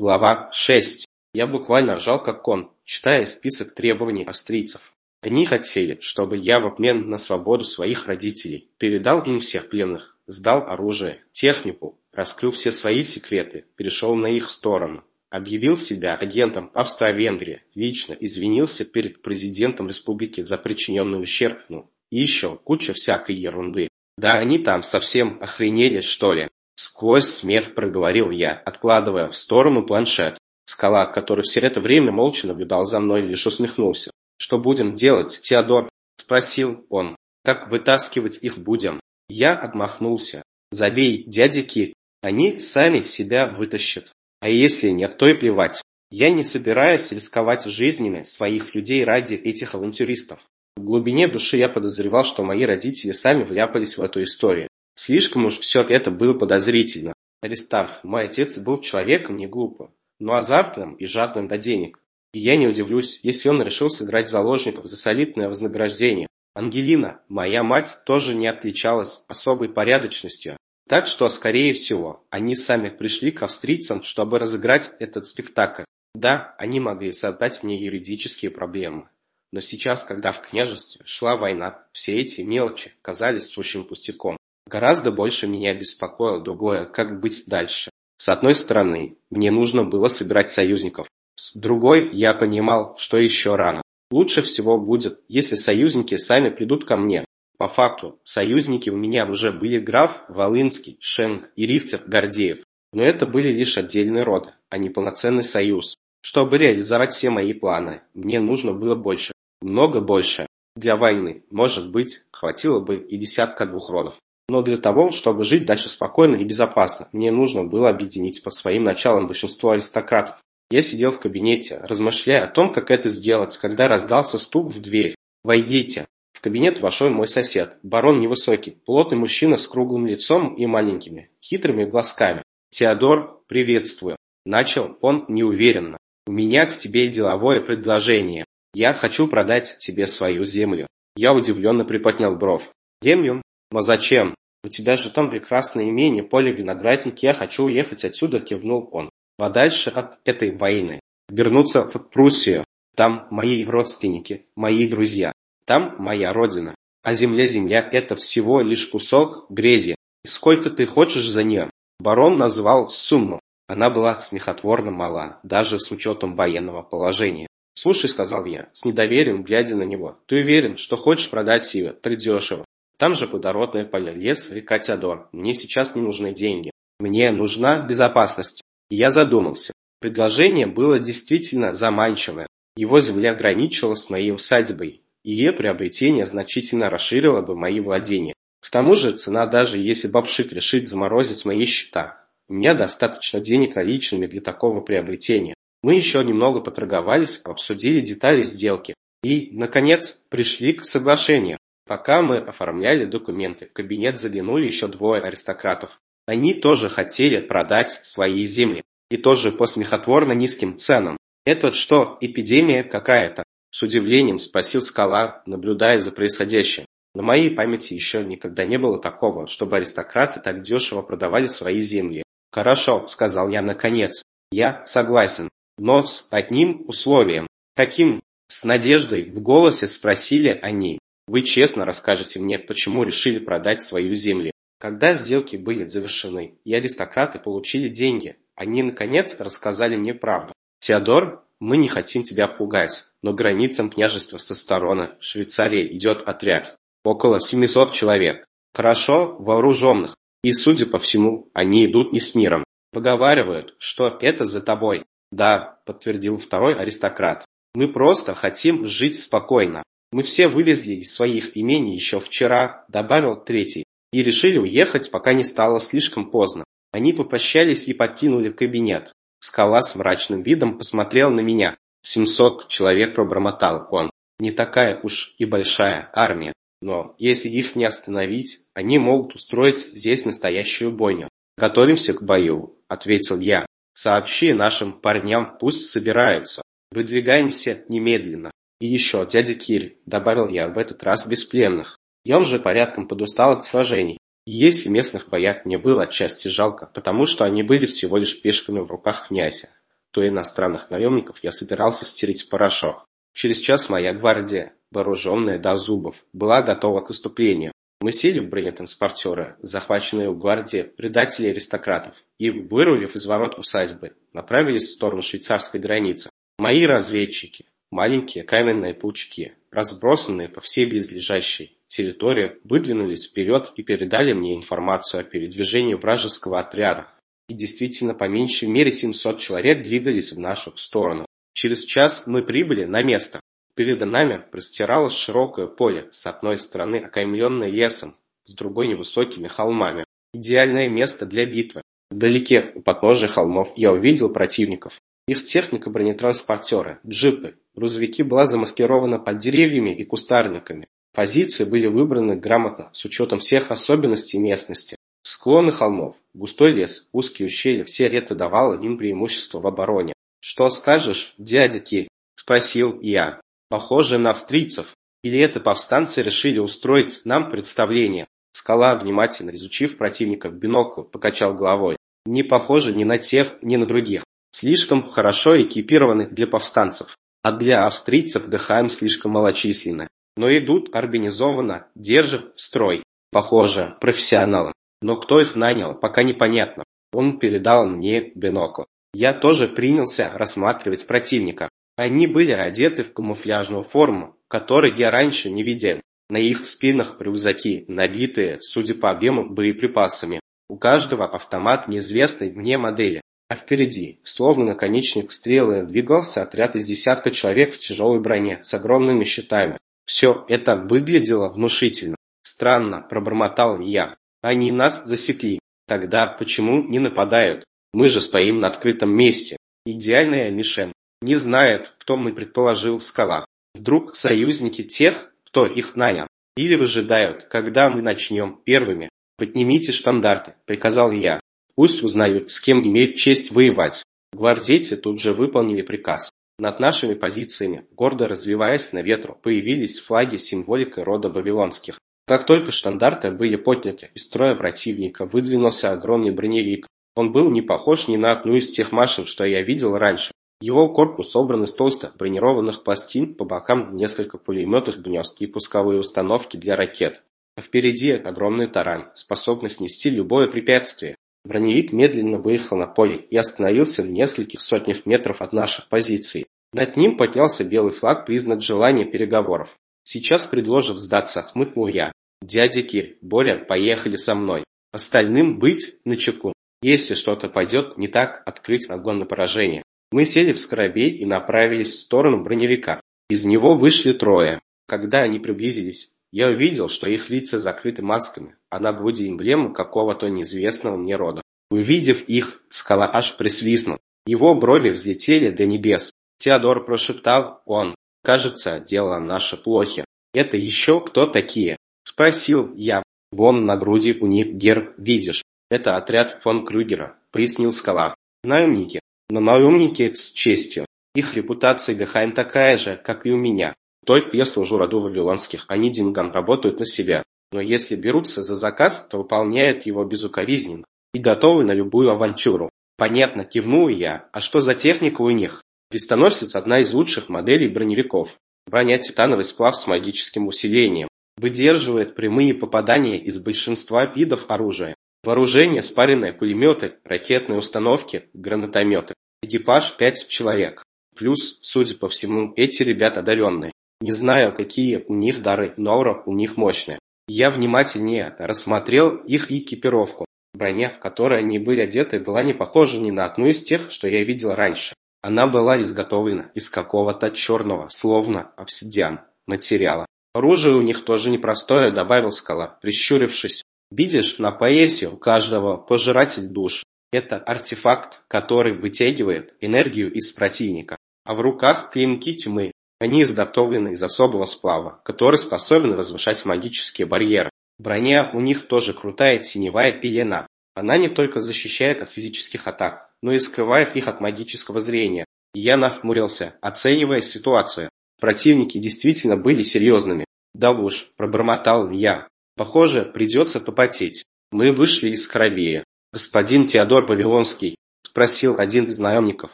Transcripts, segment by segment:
Глава 6. Я буквально ржал как кон, читая список требований австрийцев. Они хотели, чтобы я в обмен на свободу своих родителей передал им всех пленных, сдал оружие, технику, раскрыл все свои секреты, перешел на их сторону. Объявил себя агентом Австро-Венгрии, лично извинился перед президентом республики за причиненный ущерб, ну, и еще куча всякой ерунды. Да они там совсем охренели, что ли? Сквозь смех проговорил я, откладывая в сторону планшет. Скала, который все это время молча наблюдал за мной, лишь усмехнулся. «Что будем делать, Теодор?» – спросил он. «Как вытаскивать их будем?» Я отмахнулся. «Забей, дядя Кит, они сами себя вытащат. А если нет, то и плевать. Я не собираюсь рисковать жизнями своих людей ради этих авантюристов. В глубине души я подозревал, что мои родители сами вляпались в эту историю. Слишком уж все это было подозрительно. Аристарх, мой отец был человеком не глупым, но азартным и жадным до денег. И я не удивлюсь, если он решил сыграть заложников за солидное вознаграждение. Ангелина, моя мать, тоже не отличалась особой порядочностью. Так что, скорее всего, они сами пришли к австрийцам, чтобы разыграть этот спектакль. Да, они могли создать мне юридические проблемы. Но сейчас, когда в княжестве шла война, все эти мелочи казались сущим пустяком. Гораздо больше меня беспокоило другое, как быть дальше. С одной стороны, мне нужно было собирать союзников. С другой, я понимал, что еще рано. Лучше всего будет, если союзники сами придут ко мне, по факту, союзники у меня уже были граф Волынский, Шенк и Рифтер Гордеев. Но это были лишь отдельные роды, а не полноценный союз. Чтобы реализовать все мои планы, мне нужно было больше, много больше. Для войны, может быть, хватило бы и десятка двух родов. Но для того, чтобы жить дальше спокойно и безопасно, мне нужно было объединить по своим началам большинство аристократов. Я сидел в кабинете, размышляя о том, как это сделать, когда раздался стук в дверь. «Войдите!» В кабинет вошел мой сосед, барон невысокий, плотный мужчина с круглым лицом и маленькими, хитрыми глазками. «Теодор, приветствую!» Начал он неуверенно. «У меня к тебе деловое предложение. Я хочу продать тебе свою землю». Я удивленно приподнял бровь. «Землю? Но зачем? У тебя же там прекрасное имение, поле виноградники, я хочу уехать отсюда», кивнул он. «Подальше от этой войны. Вернуться в Пруссию. Там мои родственники, мои друзья. Там моя родина. А земля-земля – это всего лишь кусок грязи. И сколько ты хочешь за нее? Барон назвал сумму. Она была смехотворно мала, даже с учетом военного положения. «Слушай», — сказал я, с недоверием глядя на него, — «ты уверен, что хочешь продать ее придешево? Там же плодородное поле, лес, река Теодор. Мне сейчас не нужны деньги. Мне нужна безопасность». Я задумался. Предложение было действительно заманчивое. Его земля граничила с моей усадьбой, ее приобретение значительно расширило бы мои владения. К тому же цена даже если Бабшик решит заморозить мои счета. У меня достаточно денег наличными для такого приобретения. Мы еще немного поторговались, обсудили детали сделки и, наконец, пришли к соглашению. Пока мы оформляли документы, в кабинет заглянули еще двое аристократов. Они тоже хотели продать свои земли. И тоже по смехотворно низким ценам. Это что, эпидемия какая-то? С удивлением спросил Скала, наблюдая за происходящим. На моей памяти еще никогда не было такого, чтобы аристократы так дешево продавали свои земли. «Хорошо», — сказал я наконец. «Я согласен, но с одним условием». «Каким?» С надеждой в голосе спросили они. «Вы честно расскажете мне, почему решили продать свою землю?» Когда сделки были завершены и аристократы получили деньги, они наконец рассказали мне правду. Теодор мы не хотим тебя пугать, но границам княжества со стороны Швейцарии идет отряд. Около 700 человек. Хорошо вооруженных. И, судя по всему, они идут не с миром. Поговаривают, что это за тобой. Да, подтвердил второй аристократ. Мы просто хотим жить спокойно. Мы все вывезли из своих имений еще вчера, добавил третий, и решили уехать, пока не стало слишком поздно. Они попрощались и покинули кабинет. Скала с мрачным видом посмотрел на меня. «Семьсот человек», — пробормотал он. «Не такая уж и большая армия. Но если их не остановить, они могут устроить здесь настоящую бойню. Готовимся к бою», — ответил я. «Сообщи нашим парням, пусть собираются. Выдвигаемся немедленно. И еще, дядя Кирь», — добавил я в этот раз без пленных. Я уже порядком подустал от сражений. Если местных бояр мне было отчасти жалко, потому что они были всего лишь пешками в руках князя. то иностранных наемников я собирался стереть порошок. Через час моя гвардия, вооруженная до зубов, была готова к выступлению. Мы сели в бронетранспортеры, захваченные у гвардии предателей-аристократов, и, вырулив из ворот усадьбы, направились в сторону швейцарской границы. Мои разведчики, маленькие каменные паучки, разбросанные по всей близлежащей территории, выдвинулись вперед и передали мне информацию о передвижении вражеского отряда. И действительно, по меньшей мере 700 человек двигались в нашу сторону. Через час мы прибыли на место. Перед нами простиралось широкое поле, с одной стороны окаймленное лесом, с другой невысокими холмами. Идеальное место для битвы. Вдалеке, у подножия холмов, я увидел противников. Их техника бронетранспортеры, джипы, грузовики была замаскирована под деревьями и кустарниками. Позиции были выбраны грамотно, с учетом всех особенностей местности. Склоны холмов, густой лес, узкие ущелья – все это давало им преимущество в обороне. «Что скажешь, дядя Ки?» – спросил я. «Похоже на австрийцев. Или это повстанцы решили устроить нам представление?» Скала, внимательно изучив противника в бинокль, покачал головой. «Не похоже ни на тех, ни на других. Слишком хорошо экипированы для повстанцев, а для австрийцев ГХМ слишком малочисленны. Но идут организованно, держат строй. Похоже, профессионалы. Но кто их нанял, пока непонятно. Он передал мне бинокль. Я тоже принялся рассматривать противника. Они были одеты в камуфляжную форму, которой я раньше не видел. На их спинах рюкзаки, набитые, судя по объему, боеприпасами. У каждого автомат неизвестной мне модели. А впереди, словно наконечник стрелы, двигался отряд из десятка человек в тяжелой броне с огромными щитами. Все это выглядело внушительно. Странно, пробормотал я. Они нас засекли. Тогда почему не нападают? Мы же стоим на открытом месте. Идеальная мишень. Не знает, кто мы предположил скала. Вдруг союзники тех, кто их нанял. Или выжидают, когда мы начнем первыми. Поднимите штандарты, приказал я. Пусть узнают, с кем имеют честь воевать. Гвардейцы тут же выполнили приказ. Над нашими позициями, гордо развиваясь на ветру, появились флаги с символикой рода Вавилонских. Как только штандарты были подняты, из строя противника выдвинулся огромный броневик, он был не похож ни на одну из тех машин, что я видел раньше. Его корпус собран из толстых бронированных пластин, по бокам несколько пулеметов гнезд и пусковые установки для ракет. Впереди огромный таран, способный снести любое препятствие. Броневик медленно выехал на поле и остановился в нескольких сотнях метров от наших позиций. Над ним поднялся белый флаг, признак желания переговоров. Сейчас предложив сдаться, хмыкнул я. Дядя Кир, Боря, поехали со мной. Остальным быть начеку. Если что-то пойдет не так, открыть огонь на поражение. Мы сели в скоробей и направились в сторону броневика. Из него вышли трое. Когда они приблизились, я увидел, что их лица закрыты масками, а на груди эмблема какого-то неизвестного мне рода. Увидев их, скала аж присвистнул. Его брови взлетели до небес. Теодор прошептал он. «Кажется, дело наше плохи. Это еще кто такие?» Спросил я. «Вон на груди у них герб видишь. «Это отряд фон Крюгера», — пояснил Скала. «Наемники. Но наемники с честью. Их репутация Гахайм такая же, как и у меня. Только я служу роду вавилонских, они деньгам работают на себя. Но если берутся за заказ, то выполняют его безукоризненно и готовы на любую авантюру. Понятно, кивнул я. А что за техника у них? Крестоносец – одна из лучших моделей броневиков. Броня титановый сплав с магическим усилением. Выдерживает прямые попадания из большинства видов оружия. Вооружение, спаренные пулеметы, ракетные установки, гранатометы. Экипаж пять человек. Плюс, судя по всему, эти ребята одаренные. Не знаю, какие у них дары, но у них мощная. Я внимательнее рассмотрел их экипировку. Броня, в которой они были одеты, была не похожа ни на одну из тех, что я видел раньше. Она была изготовлена из какого-то черного, словно обсидиан, материала. Оружие у них тоже непростое, добавил скала, прищурившись. Видишь, на поясе у каждого пожиратель душ. Это артефакт, который вытягивает энергию из противника. А в руках клинки тьмы. Они изготовлены из особого сплава, который способен возвышать магические барьеры. Броня у них тоже крутая теневая пелена. Она не только защищает от физических атак, но и скрывает их от магического зрения. Я нахмурился, оценивая ситуацию. Противники действительно были серьезными. Да уж, пробормотал я. Похоже, придется попотеть. Мы вышли из Коробея. Господин Теодор Вавилонский, спросил один из наемников,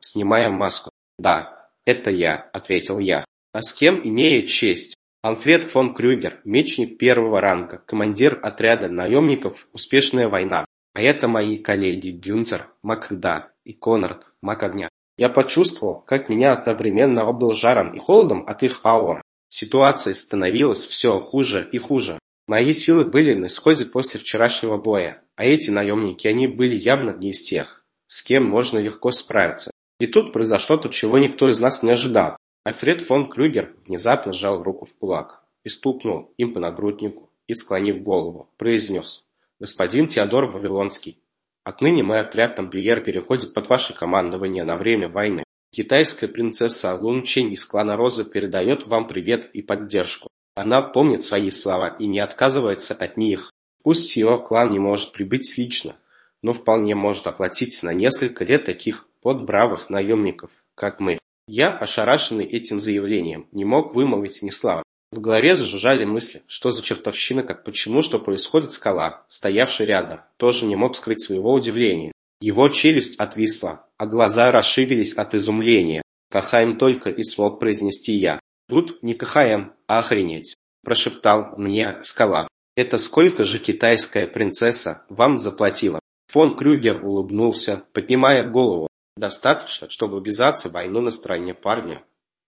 снимая маску. «Да, это я», — ответил я. «А с кем имеет честь?» Альфред фон Крюгер, мечник первого ранга, командир отряда наемников «Успешная война». А это мои коллеги Гюнтер, Макда и Конрад, Мак огня. Я почувствовал, как меня одновременно обдал жаром и холодом от их аур. Ситуация становилась все хуже и хуже. Мои силы были на исходе после вчерашнего боя, а эти наемники, они были явно не из тех, с кем можно легко справиться. И тут произошло то, чего никто из нас не ожидал. Альфред фон Крюгер внезапно сжал руку в кулак и стукнул им по нагруднику и, склонив голову, произнес «Господин Теодор Вавилонский, отныне мой отряд тамплиер переходит под ваше командование на время войны. Китайская принцесса Лун Чень из клана Розы передает вам привет и поддержку. Она помнит свои слова и не отказывается от них. Пусть ее клан не может прибыть лично, но вполне может оплатить на несколько лет таких подбравых наемников, как мы. Я, ошарашенный этим заявлением, не мог вымолвить ни слова. В голове зажужжали мысли, что за чертовщина, как почему, что происходит скала, стоявший рядом, тоже не мог скрыть своего удивления. Его челюсть отвисла, а глаза расширились от изумления. Кахаем только и смог произнести я. Тут не Кахаем, а охренеть, прошептал мне скала. Это сколько же китайская принцесса вам заплатила? Фон Крюгер улыбнулся, поднимая голову. Достаточно, чтобы ввязаться в войну на стороне парня,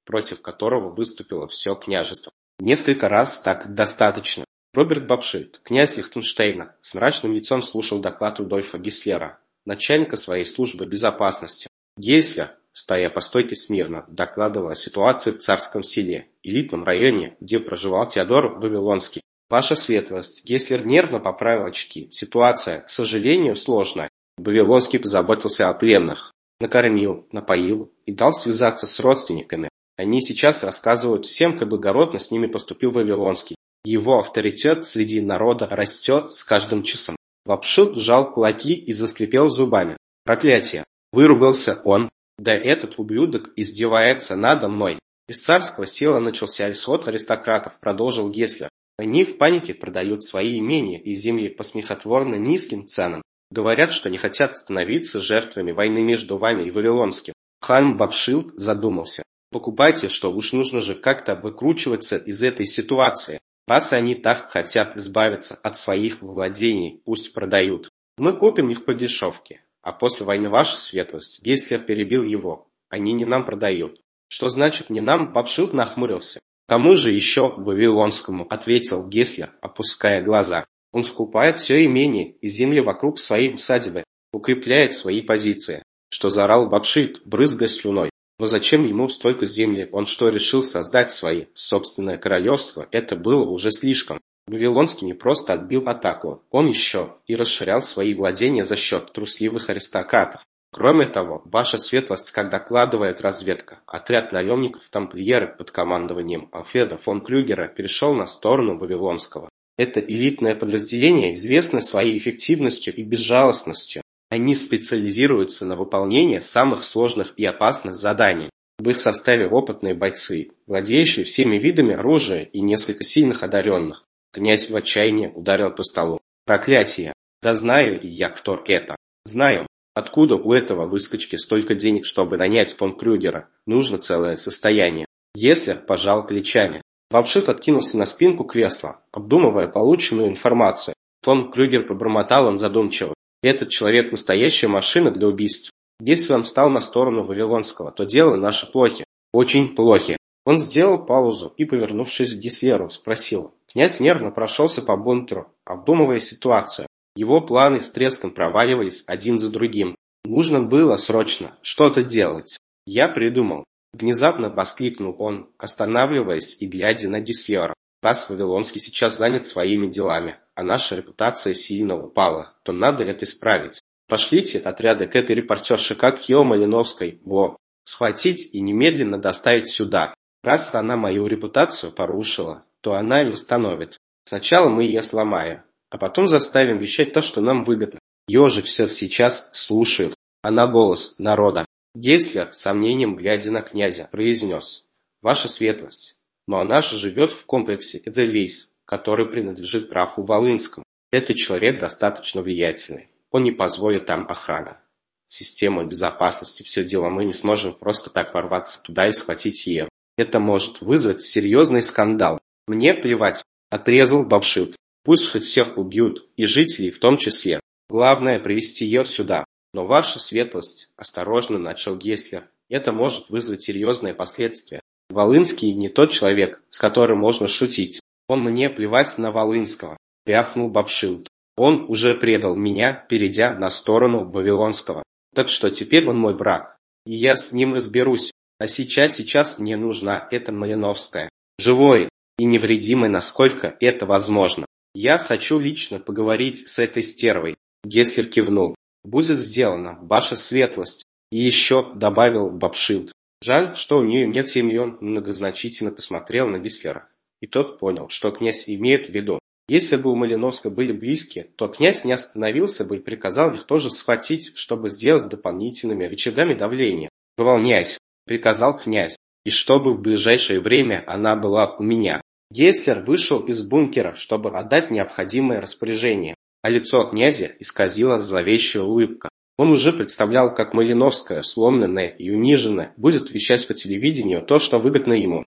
против которого выступило все княжество. Несколько раз так достаточно. Роберт Бабшильд, князь Лихтенштейна, с мрачным лицом слушал доклад Рудольфа Гислера, начальника своей службы безопасности. Гейслер, стоя по стойке смирно, докладывал о ситуации в Царском селе, элитном районе, где проживал Теодор Вавилонский. Ваша светлость, Гейслер нервно поправил очки. Ситуация, к сожалению, сложная. Вавилонский позаботился о пленных. Накормил, напоил и дал связаться с родственниками. Они сейчас рассказывают всем, как благородно с ними поступил Вавилонский. Его авторитет среди народа растет с каждым часом. Лапшут сжал кулаки и заскрипел зубами. Проклятие! Выругался он. Да этот ублюдок издевается надо мной. Из царского села начался исход аристократов, продолжил Геслер. Они в панике продают свои имения и земли по смехотворно низким ценам. Говорят, что не хотят становиться жертвами войны между вами и Вавилонским. Хан Бабшилд задумался. Покупайте, что уж нужно же как-то выкручиваться из этой ситуации. Раз они так хотят избавиться от своих владений, пусть продают. Мы купим их по дешевке. А после войны ваша светлость, Гейслер перебил его. Они не нам продают. Что значит не нам? Бабшилд нахмурился. Кому же еще Вавилонскому? Ответил Геслер, опуская глаза. Он скупает все имение и земли вокруг своей усадьбы, укрепляет свои позиции. Что заорал Бабшит, брызгая слюной. Но зачем ему столько земли? Он что, решил создать свои собственное королевство? Это было уже слишком. Вавилонский не просто отбил атаку, он еще и расширял свои владения за счет трусливых аристократов. Кроме того, ваша светлость, как докладывает разведка, отряд наемников тамплиеры под командованием Алфреда фон Клюгера перешел на сторону Вавилонского. Это элитное подразделение известно своей эффективностью и безжалостностью. Они специализируются на выполнении самых сложных и опасных заданий. В их составе опытные бойцы, владеющие всеми видами оружия и несколько сильных одаренных. Князь в отчаянии ударил по столу. Проклятие! Да знаю я, кто это. Знаю. Откуда у этого выскочки столько денег, чтобы нанять фон Крюгера? Нужно целое состояние. Если пожал плечами. Вапшит откинулся на спинку кресла, обдумывая полученную информацию. Фон Крюгер пробормотал он задумчиво. Этот человек настоящая машина для убийств. Если он встал на сторону Вавилонского, то дело наши плохи. Очень плохи. Он сделал паузу и, повернувшись к Гислеру, спросил. Князь нервно прошелся по бункеру, обдумывая ситуацию. Его планы с треском проваливались один за другим. Нужно было срочно что-то делать. Я придумал. Внезапно воскликнул он, останавливаясь и глядя на Гисфера. Раз Вавилонский сейчас занят своими делами, а наша репутация сильно упала, то надо это исправить. Пошлите отряды к этой репортерше, как Хио Малиновской, во, схватить и немедленно доставить сюда. Раз она мою репутацию порушила, то она и восстановит. Сначала мы ее сломаем, а потом заставим вещать то, что нам выгодно. Ее же все сейчас слушают. Она голос народа. Гейслер, с сомнением глядя на князя, произнес: «Ваша светлость, но она же живет в комплексе Эдельвейс, который принадлежит графу Волынскому. Этот человек достаточно влиятельный. Он не позволит там охрана. систему безопасности, все дело, мы не сможем просто так ворваться туда и схватить ее. Это может вызвать серьезный скандал. Мне плевать, отрезал Бабшилд. Пусть хоть всех убьют, и жителей в том числе. Главное привести ее сюда. Но ваша светлость, осторожно начал Геслер, это может вызвать серьезные последствия. Волынский не тот человек, с которым можно шутить. Он мне плевать на Волынского, рявкнул Бабшилд. Он уже предал меня, перейдя на сторону Вавилонского. Так что теперь он мой брак. И я с ним разберусь. А сейчас, сейчас мне нужна эта Малиновская. Живой и невредимой, насколько это возможно. Я хочу лично поговорить с этой стервой. Геслер кивнул. Будет сделано, ваша светлость. И еще добавил Бабшилд. Жаль, что у нее нет семьи, он многозначительно посмотрел на Геслера. И тот понял, что князь имеет в виду. Если бы у Малиновска были близкие, то князь не остановился бы и приказал их тоже схватить, чтобы сделать дополнительными рычагами давления. «Выполнять!» – приказал князь, и чтобы в ближайшее время она была у меня. Гейслер вышел из бункера, чтобы отдать необходимое распоряжение, а лицо князя исказила зловещая улыбка. Он уже представлял, как Малиновская, сломленная и униженная, будет вещать по телевидению то, что выгодно ему.